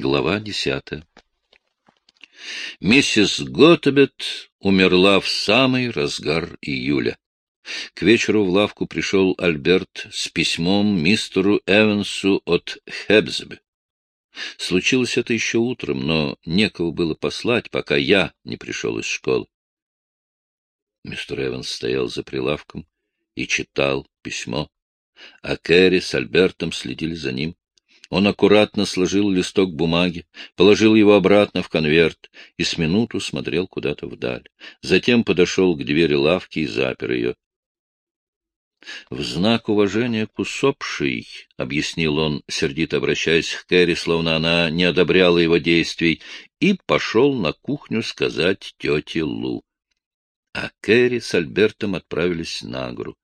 Глава десятая. Миссис Готебет умерла в самый разгар июля. К вечеру в лавку пришел Альберт с письмом мистеру Эвансу от Хебзебе. Случилось это еще утром, но некого было послать, пока я не пришел из школы. Мистер Эванс стоял за прилавком и читал письмо, а Кэрри с Альбертом следили за ним. Он аккуратно сложил листок бумаги, положил его обратно в конверт и с минуту смотрел куда-то вдаль. Затем подошел к двери лавки и запер ее. В знак уважения к усопшей, — объяснил он, сердито обращаясь к Кэрри, словно она не одобряла его действий, и пошел на кухню сказать тете Лу. А Кэрри с Альбертом отправились на гору.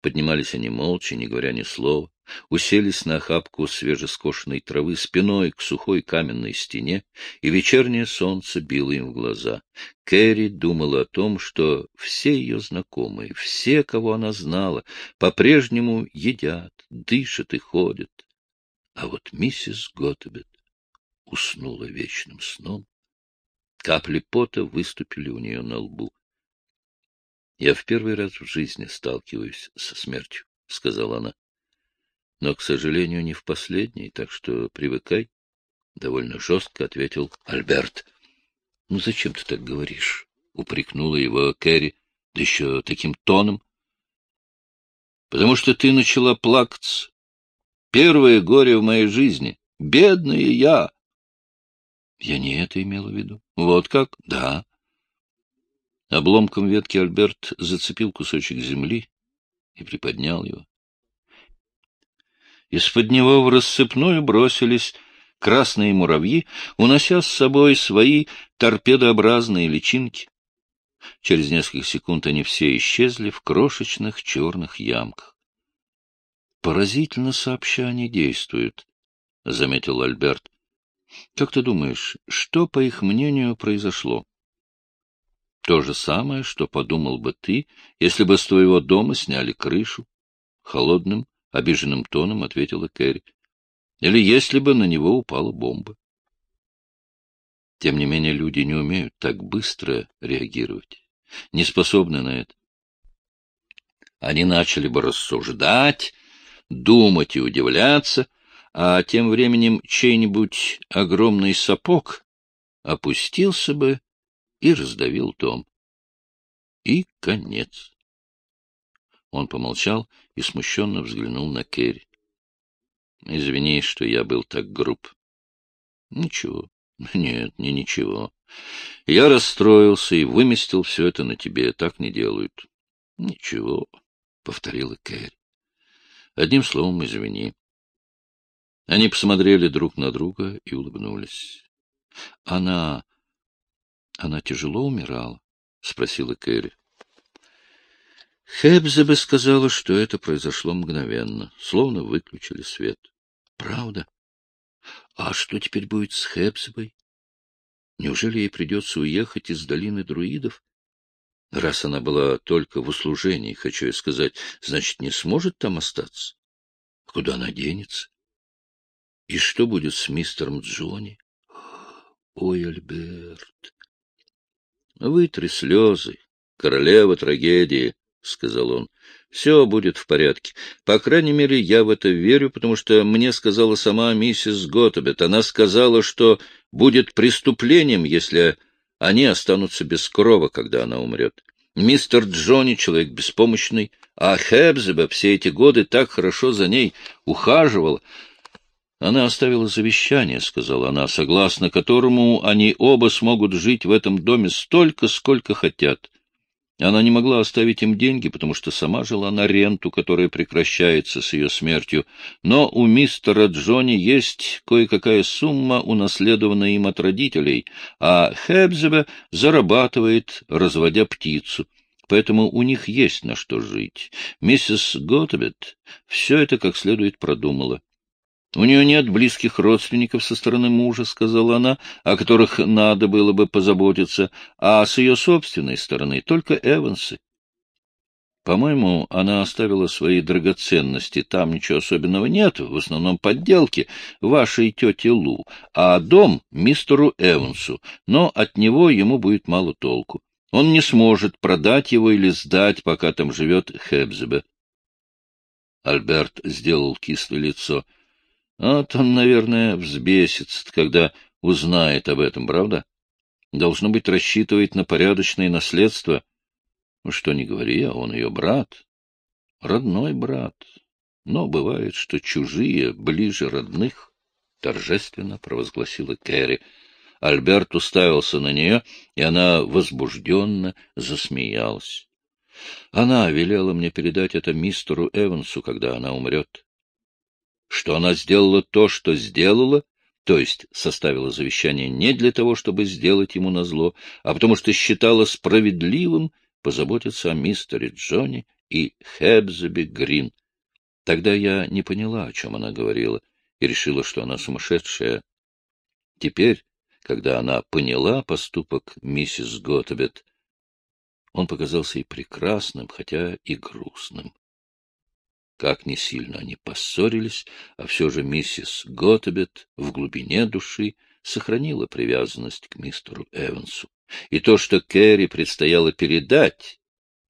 Поднимались они молча, не говоря ни слова, уселись на охапку свежескошенной травы спиной к сухой каменной стене, и вечернее солнце било им в глаза. Кэрри думала о том, что все ее знакомые, все, кого она знала, по-прежнему едят, дышат и ходят. А вот миссис Готебет уснула вечным сном. Капли пота выступили у нее на лбу. Я в первый раз в жизни сталкиваюсь со смертью, — сказала она. Но, к сожалению, не в последний, так что привыкай. Довольно жестко ответил Альберт. — Ну зачем ты так говоришь? — упрекнула его Кэрри, да еще таким тоном. — Потому что ты начала плакаться. Первое горе в моей жизни. Бедная я. Я не это имела в виду. Вот как? Да. Обломком ветки Альберт зацепил кусочек земли и приподнял его. Из-под него в рассыпную бросились красные муравьи, унося с собой свои торпедообразные личинки. Через несколько секунд они все исчезли в крошечных черных ямках. — Поразительно сообща они действуют, — заметил Альберт. — Как ты думаешь, что, по их мнению, произошло? То же самое, что подумал бы ты, если бы с твоего дома сняли крышу. Холодным, обиженным тоном ответила Кэрри. Или если бы на него упала бомба. Тем не менее, люди не умеют так быстро реагировать, не способны на это. Они начали бы рассуждать, думать и удивляться, а тем временем чей-нибудь огромный сапог опустился бы и раздавил Том. И конец. Он помолчал и смущенно взглянул на Керри. — Извини, что я был так груб. — Ничего. Нет, не ничего. Я расстроился и выместил все это на тебе. Так не делают. — Ничего, — повторила Кэрри. — Одним словом, извини. Они посмотрели друг на друга и улыбнулись. Она она тяжело умирала? — спросила Кэрри. Хебзебе сказала, что это произошло мгновенно, словно выключили свет. — Правда? А что теперь будет с Хебзебой? Неужели ей придется уехать из долины друидов? Раз она была только в услужении, хочу я сказать, значит, не сможет там остаться. Куда она денется? И что будет с мистером Джонни? Ой, Альберт, Вытри слезы, королева трагедии, — сказал он. — Все будет в порядке. По крайней мере, я в это верю, потому что мне сказала сама миссис Готтобет. Она сказала, что будет преступлением, если они останутся без крова, когда она умрет. Мистер Джонни — человек беспомощный, а Хебзеба все эти годы так хорошо за ней ухаживал. Она оставила завещание, — сказала она, — согласно которому они оба смогут жить в этом доме столько, сколько хотят. Она не могла оставить им деньги, потому что сама жила на ренту, которая прекращается с ее смертью. Но у мистера Джонни есть кое-какая сумма, унаследованная им от родителей, а Хебзебе зарабатывает, разводя птицу. Поэтому у них есть на что жить. Миссис Готбет все это как следует продумала. У нее нет близких родственников со стороны мужа, — сказала она, — о которых надо было бы позаботиться, а с ее собственной стороны только Эвансы. По-моему, она оставила свои драгоценности. Там ничего особенного нет, в основном подделки вашей тети Лу, а дом мистеру Эвансу, но от него ему будет мало толку. Он не сможет продать его или сдать, пока там живет Хебзебе. Альберт сделал кислое лицо. Вот он, наверное, взбесится, когда узнает об этом, правда? Должно быть, рассчитывает на порядочное наследство. Ну, что не говори, а он ее брат. Родной брат. Но бывает, что чужие ближе родных, — торжественно провозгласила Кэрри. Альберт уставился на нее, и она возбужденно засмеялась. Она велела мне передать это мистеру Эвансу, когда она умрет. Что она сделала то, что сделала, то есть составила завещание не для того, чтобы сделать ему назло, а потому что считала справедливым позаботиться о мистере Джонни и Хебзебе Грин. Тогда я не поняла, о чем она говорила, и решила, что она сумасшедшая. Теперь, когда она поняла поступок миссис Готебет, он показался и прекрасным, хотя и грустным. Как не сильно они поссорились, а все же миссис Готебет в глубине души сохранила привязанность к мистеру Эвансу. И то, что Кэрри предстояло передать,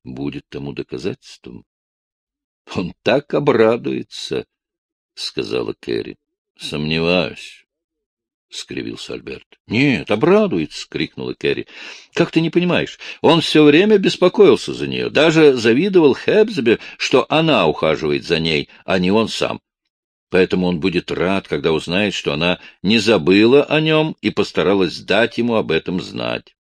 будет тому доказательством. — Он так обрадуется, — сказала Кэрри. — Сомневаюсь. — скривился Альберт. — Нет, обрадуется, — крикнула Кэрри. — Как ты не понимаешь, он все время беспокоился за нее, даже завидовал Хэбсбе, что она ухаживает за ней, а не он сам. Поэтому он будет рад, когда узнает, что она не забыла о нем и постаралась дать ему об этом знать.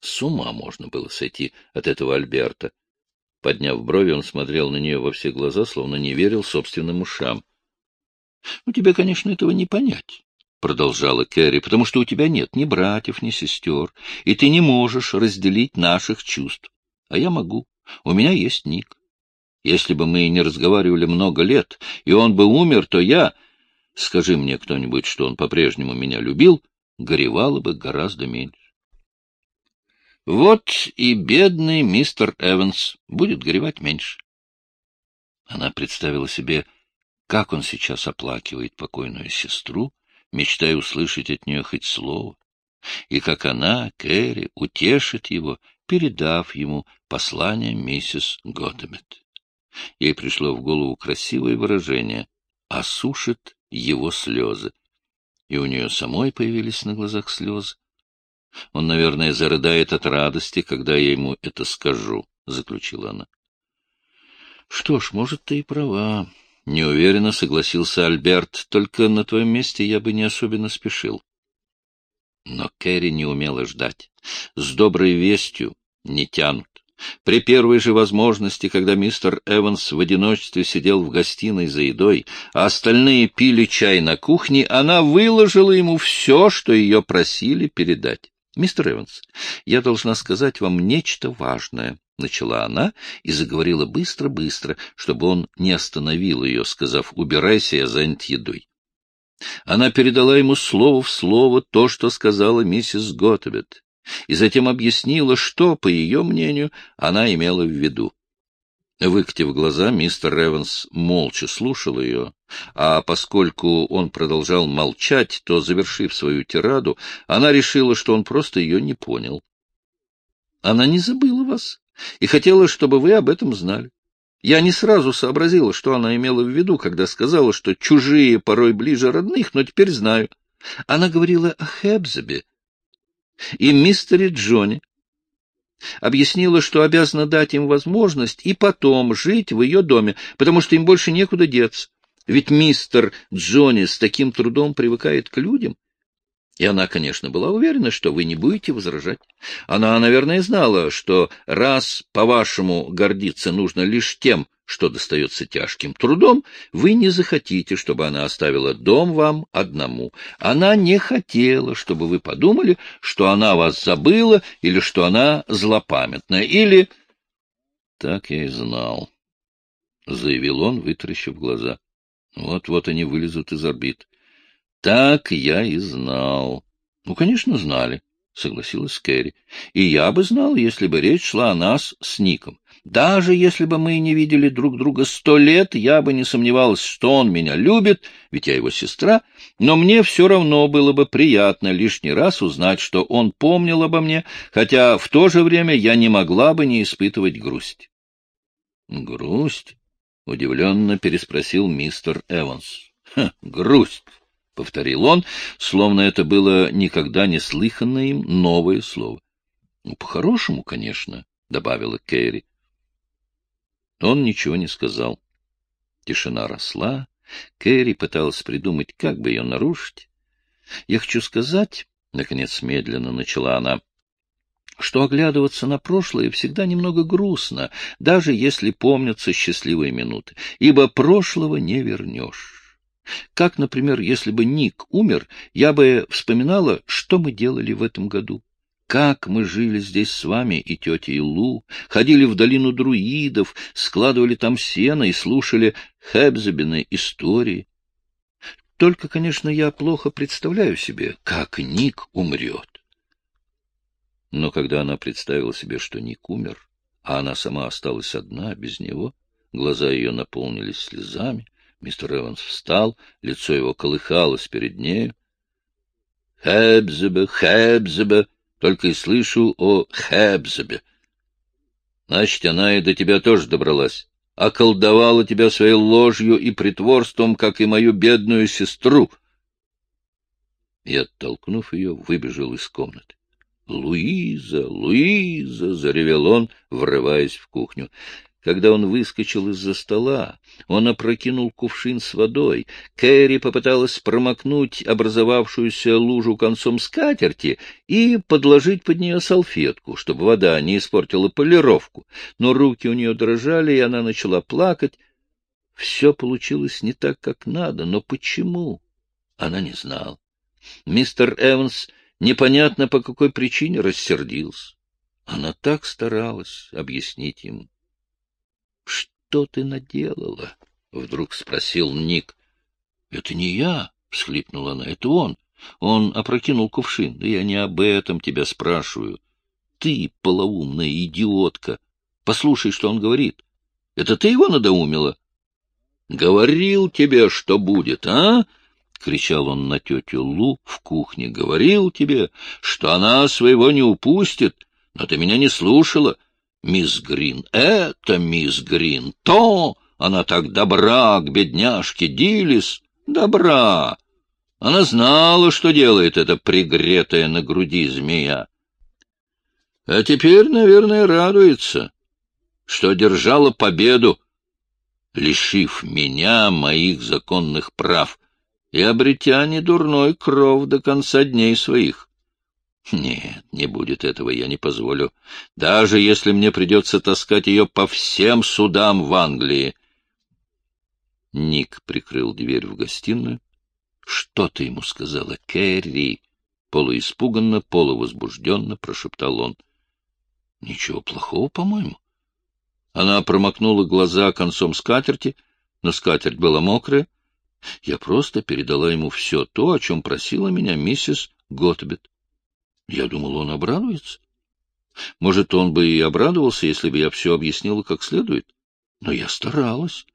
С ума можно было сойти от этого Альберта. Подняв брови, он смотрел на нее во все глаза, словно не верил собственным ушам. — Ну, тебе, конечно, этого не понять. — продолжала Кэрри, — потому что у тебя нет ни братьев, ни сестер, и ты не можешь разделить наших чувств. А я могу. У меня есть Ник. Если бы мы не разговаривали много лет, и он бы умер, то я, скажи мне кто-нибудь, что он по-прежнему меня любил, горевала бы гораздо меньше. Вот и бедный мистер Эванс будет горевать меньше. Она представила себе, как он сейчас оплакивает покойную сестру, мечтая услышать от нее хоть слово, и как она, Кэрри, утешит его, передав ему послание миссис Готтебет. Ей пришло в голову красивое выражение «осушит его слезы», и у нее самой появились на глазах слезы. Он, наверное, зарыдает от радости, когда я ему это скажу, — заключила она. — Что ж, может, ты и права. Неуверенно согласился Альберт, только на твоем месте я бы не особенно спешил. Но Кэрри не умела ждать. С доброй вестью не тянут. При первой же возможности, когда мистер Эванс в одиночестве сидел в гостиной за едой, а остальные пили чай на кухне, она выложила ему все, что ее просили передать. «Мистер Эванс, я должна сказать вам нечто важное», — начала она и заговорила быстро-быстро, чтобы он не остановил ее, сказав «убирайся, я занят едой». Она передала ему слово в слово то, что сказала миссис Готбет, и затем объяснила, что, по ее мнению, она имела в виду. Выкатив глаза, мистер Эванс молча слушал ее, а поскольку он продолжал молчать, то, завершив свою тираду, она решила, что он просто ее не понял. Она не забыла вас и хотела, чтобы вы об этом знали. Я не сразу сообразила, что она имела в виду, когда сказала, что чужие порой ближе родных, но теперь знаю. Она говорила о Хебзебе и мистере Джоне, Объяснила, что обязана дать им возможность и потом жить в ее доме, потому что им больше некуда деться. Ведь мистер Джонни с таким трудом привыкает к людям. И она, конечно, была уверена, что вы не будете возражать. Она, наверное, знала, что раз, по-вашему, гордиться нужно лишь тем, что достается тяжким трудом, вы не захотите, чтобы она оставила дом вам одному. Она не хотела, чтобы вы подумали, что она вас забыла или что она злопамятная, или... — Так я и знал, — заявил он, вытаращив глаза. Вот-вот они вылезут из орбит. — Так я и знал. — Ну, конечно, знали, — согласилась Кэрри. — И я бы знал, если бы речь шла о нас с Ником. Даже если бы мы не видели друг друга сто лет, я бы не сомневалась, что он меня любит, ведь я его сестра, но мне все равно было бы приятно лишний раз узнать, что он помнил обо мне, хотя в то же время я не могла бы не испытывать грусть. — Грусть? — удивленно переспросил мистер Эванс. — Грусть, — повторил он, словно это было никогда не слыханное им новое слово. — Ну, по-хорошему, конечно, — добавила Кэрри. Он ничего не сказал. Тишина росла. Кэрри пыталась придумать, как бы ее нарушить. — Я хочу сказать, — наконец медленно начала она, — что оглядываться на прошлое всегда немного грустно, даже если помнятся счастливые минуты, ибо прошлого не вернешь. Как, например, если бы Ник умер, я бы вспоминала, что мы делали в этом году. Как мы жили здесь с вами и тетей Лу, ходили в долину друидов, складывали там сено и слушали Хэбзебины истории. Только, конечно, я плохо представляю себе, как Ник умрет. Но когда она представила себе, что Ник умер, а она сама осталась одна, без него, глаза ее наполнились слезами, мистер Эванс встал, лицо его колыхалось перед нею. — Хэбзебе, Хэбзебе! Только и слышу о Хэбзебе. Значит, она и до тебя тоже добралась. Околдовала тебя своей ложью и притворством, как и мою бедную сестру. И, оттолкнув ее, выбежал из комнаты. «Луиза! Луиза!» — заревел он, врываясь в кухню. Когда он выскочил из-за стола, он опрокинул кувшин с водой. Кэрри попыталась промокнуть образовавшуюся лужу концом скатерти и подложить под нее салфетку, чтобы вода не испортила полировку. Но руки у нее дрожали, и она начала плакать. Все получилось не так, как надо, но почему? Она не знала. Мистер Эванс непонятно по какой причине рассердился. Она так старалась объяснить ему. Что ты наделала? — вдруг спросил Ник. — Это не я, — всхлипнула она, — это он. Он опрокинул кувшин. Да я не об этом тебя спрашиваю. Ты, полоумная идиотка, послушай, что он говорит. Это ты его надоумила? — Говорил тебе, что будет, а? — кричал он на тетю Лу в кухне. — Говорил тебе, что она своего не упустит, но ты меня не слушала. — мисс Грин, это мисс Грин, то она так добра к бедняжке Дилис, добра. Она знала, что делает эта пригретая на груди змея. А теперь, наверное, радуется, что держала победу, лишив меня моих законных прав и обретя недурной кров до конца дней своих. Нет, не будет этого, я не позволю. Даже если мне придется таскать ее по всем судам в Англии. Ник прикрыл дверь в гостиную. — Что ты ему сказала, Кэрри? Полуиспуганно, полувозбужденно прошептал он. — Ничего плохого, по-моему. Она промокнула глаза концом скатерти, но скатерть была мокрая. Я просто передала ему все то, о чем просила меня миссис Готбет. Я думал, он обрадуется. Может, он бы и обрадовался, если бы я все объяснила как следует. Но я старалась.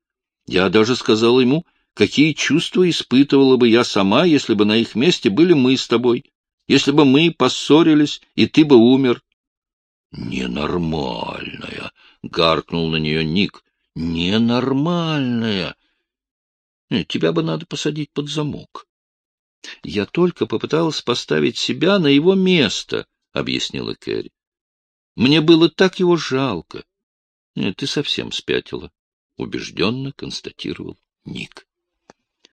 Я даже сказала ему, какие чувства испытывала бы я сама, если бы на их месте были мы с тобой, если бы мы поссорились, и ты бы умер. — Ненормальная! — гаркнул на нее Ник. — Ненормальная! Тебя бы надо посадить под замок. — Я только попыталась поставить себя на его место, — объяснила Кэрри. — Мне было так его жалко. — Ты совсем спятила, — убежденно констатировал Ник.